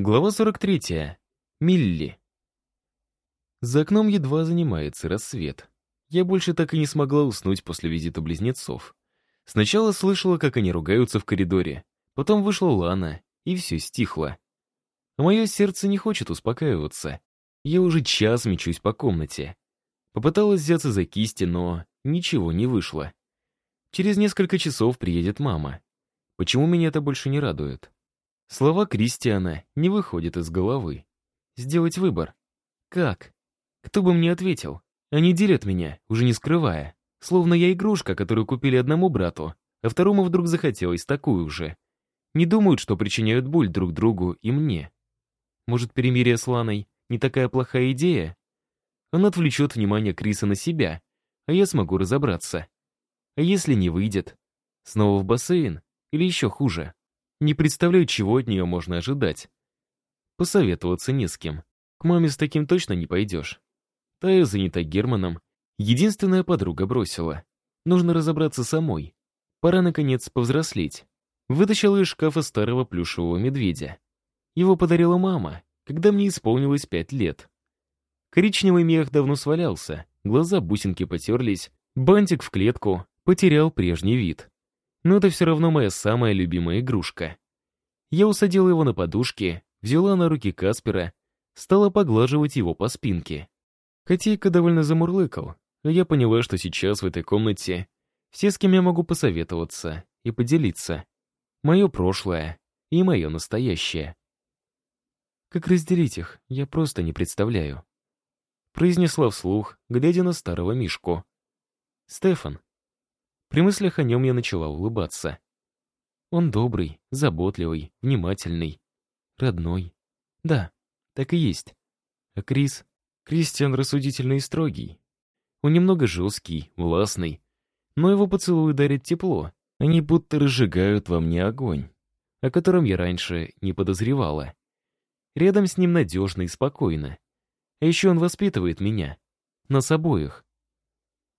Глава 43. Милли. За окном едва занимается рассвет. Я больше так и не смогла уснуть после визита близнецов. Сначала слышала, как они ругаются в коридоре. Потом вышла Лана, и все стихло. Мое сердце не хочет успокаиваться. Я уже час мечусь по комнате. Попыталась взяться за кисти, но ничего не вышло. Через несколько часов приедет мама. Почему меня это больше не радует? Слова Кристиана не выходят из головы. Сделать выбор. Как? Кто бы мне ответил? Они делят меня, уже не скрывая. Словно я игрушка, которую купили одному брату, а второму вдруг захотелось такую же. Не думают, что причиняют боль друг другу и мне. Может, перемирие с Ланой не такая плохая идея? Он отвлечет внимание Криса на себя, а я смогу разобраться. А если не выйдет? Снова в бассейн? Или еще хуже? Не представляю, чего от нее можно ожидать. Посоветоваться не с кем. К маме с таким точно не пойдешь. Тая занята Германом. Единственная подруга бросила. Нужно разобраться самой. Пора, наконец, повзрослеть. Вытащила из шкафа старого плюшевого медведя. Его подарила мама, когда мне исполнилось пять лет. Коричневый мех давно свалялся, глаза бусинки потерлись, бантик в клетку потерял прежний вид но это все равно моя самая любимая игрушка. Я усадила его на подушке, взяла на руки Каспера, стала поглаживать его по спинке. Котейка довольно замурлыкал, а я поняла, что сейчас в этой комнате все, с кем я могу посоветоваться и поделиться. Мое прошлое и мое настоящее. Как разделить их, я просто не представляю. Произнесла вслух, глядя на старого Мишку. «Стефан, при мыслях о нем я начала улыбаться. Он добрый, заботливый, внимательный, родной. Да, так и есть. А Крис? Кристиан рассудительный и строгий. Он немного жесткий, властный. Но его поцелуи дарят тепло. Они будто разжигают во мне огонь, о котором я раньше не подозревала. Рядом с ним надежно и спокойно. А еще он воспитывает меня. Нас обоих.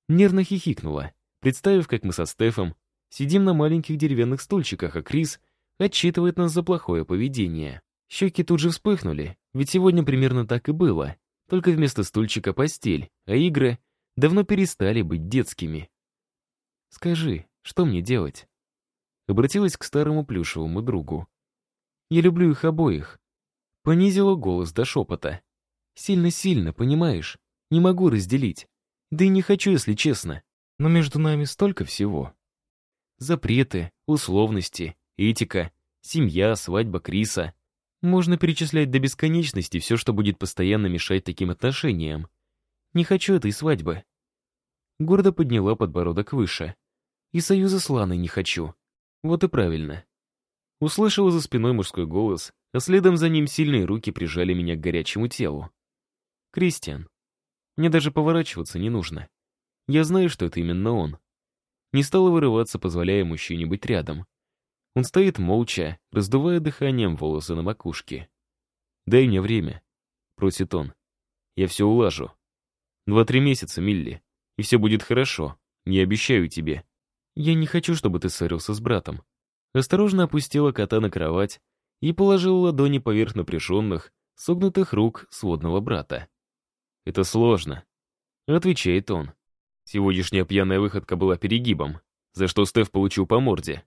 Нервно хихикнула представив, как мы со Стефом сидим на маленьких деревянных стульчиках, а Крис отчитывает нас за плохое поведение. Щеки тут же вспыхнули, ведь сегодня примерно так и было, только вместо стульчика постель, а игры давно перестали быть детскими. «Скажи, что мне делать?» Обратилась к старому плюшевому другу. «Я люблю их обоих». Понизила голос до шепота. «Сильно-сильно, понимаешь? Не могу разделить. Да и не хочу, если честно. Но между нами столько всего. Запреты, условности, этика, семья, свадьба Криса. Можно перечислять до бесконечности все, что будет постоянно мешать таким отношениям. Не хочу этой свадьбы. Гордо подняла подбородок выше. И союза с Ланой не хочу. Вот и правильно. Услышала за спиной мужской голос, а следом за ним сильные руки прижали меня к горячему телу. «Кристиан, мне даже поворачиваться не нужно. Я знаю, что это именно он. Не стала вырываться, позволяя мужчине быть рядом. Он стоит молча, раздувая дыханием волосы на макушке. «Дай мне время», — просит он. «Я все улажу. Два-три месяца, Милли, и все будет хорошо. Не обещаю тебе. Я не хочу, чтобы ты ссорился с братом». Осторожно опустила кота на кровать и положила ладони поверх напряженных, согнутых рук сводного брата. «Это сложно», — отвечает он. Сегодняшняя пьяная выходка была перегибом, за что Стеф получил по морде.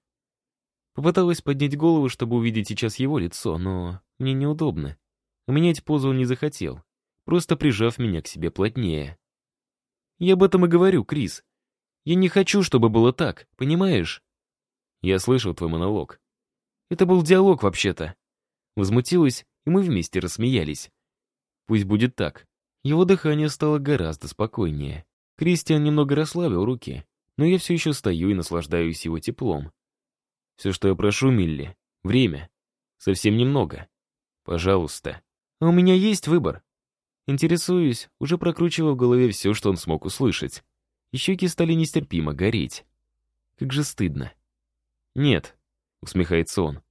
Попыталась поднять голову, чтобы увидеть сейчас его лицо, но мне неудобно. Менять позу он не захотел, просто прижав меня к себе плотнее. Я об этом и говорю, Крис. Я не хочу, чтобы было так, понимаешь? Я слышал твой монолог. Это был диалог, вообще-то. Возмутилась, и мы вместе рассмеялись. Пусть будет так. Его дыхание стало гораздо спокойнее. Кристиан немного расслабил руки, но я все еще стою и наслаждаюсь его теплом. Все, что я прошу, Милли, время. Совсем немного. Пожалуйста. А у меня есть выбор. Интересуюсь, уже прокручивая в голове все, что он смог услышать. И щеки стали нестерпимо гореть. Как же стыдно. «Нет», — усмехается он.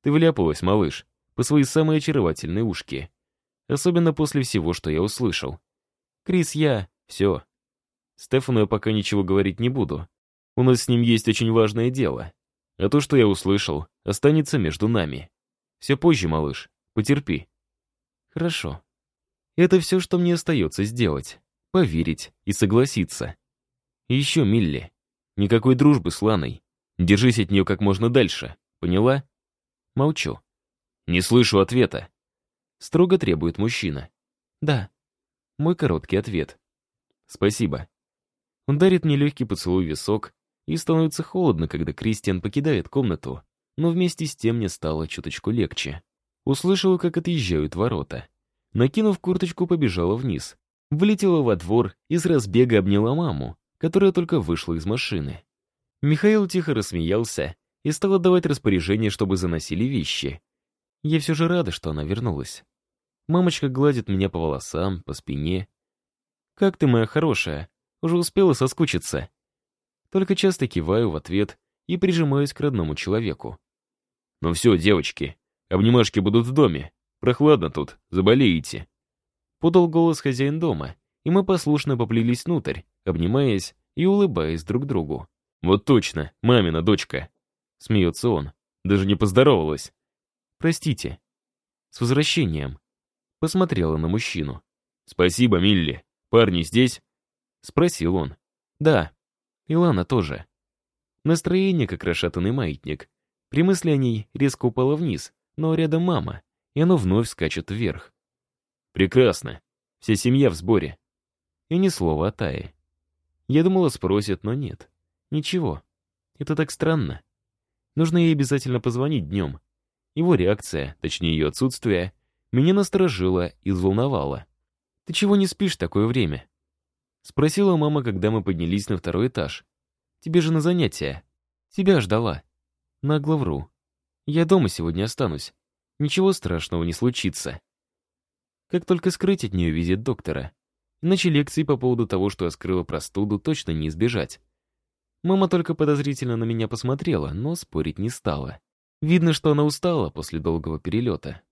«Ты вляпалась, малыш, по своей самой очаровательной ушке. Особенно после всего, что я услышал. Крис, я... Все, Стефану я пока ничего говорить не буду. У нас с ним есть очень важное дело. А то, что я услышал, останется между нами. Все позже, малыш. Потерпи. Хорошо. Это все, что мне остается сделать. Поверить и согласиться. И еще, Милли, никакой дружбы с Ланой. Держись от нее как можно дальше. Поняла? Молчу. Не слышу ответа. Строго требует мужчина. Да. Мой короткий ответ. Спасибо. Он дарит мне легкий поцелуй в висок, и становится холодно, когда Кристиан покидает комнату, но вместе с тем мне стало чуточку легче. Услышала, как отъезжают ворота. Накинув курточку, побежала вниз. Влетела во двор и с разбега обняла маму, которая только вышла из машины. Михаил тихо рассмеялся и стал отдавать распоряжение, чтобы заносили вещи. Я все же рада, что она вернулась. Мамочка гладит меня по волосам, по спине. «Как ты, моя хорошая? Уже успела соскучиться?» Только часто киваю в ответ и прижимаюсь к родному человеку. «Ну все, девочки, обнимашки будут в доме. Прохладно тут, заболеете». Подал голос хозяин дома, и мы послушно поплелись внутрь, обнимаясь и улыбаясь друг другу. «Вот точно, мамина дочка!» Смеется он. Даже не поздоровалась. «Простите». «С возвращением». Посмотрела на мужчину. «Спасибо, Милли. Парни здесь?» Спросил он. «Да». Илана тоже. Настроение, как расшатанный маятник. При мысли о ней резко упало вниз, но рядом мама, и оно вновь скачет вверх. «Прекрасно. Вся семья в сборе». И ни слова о Тае. Я думала, спросят, но нет. Ничего. Это так странно. Нужно ей обязательно позвонить днем. Его реакция, точнее ее отсутствие, меня насторожило и взволновало. «Ты чего не спишь такое время?» Спросила мама, когда мы поднялись на второй этаж. «Тебе же на занятия». «Тебя ждала». Нагло вру. «Я дома сегодня останусь. Ничего страшного не случится». Как только скрыть от нее визит доктора. Иначе лекции по поводу того, что я скрыла простуду, точно не избежать. Мама только подозрительно на меня посмотрела, но спорить не стала. Видно, что она устала после долгого перелета.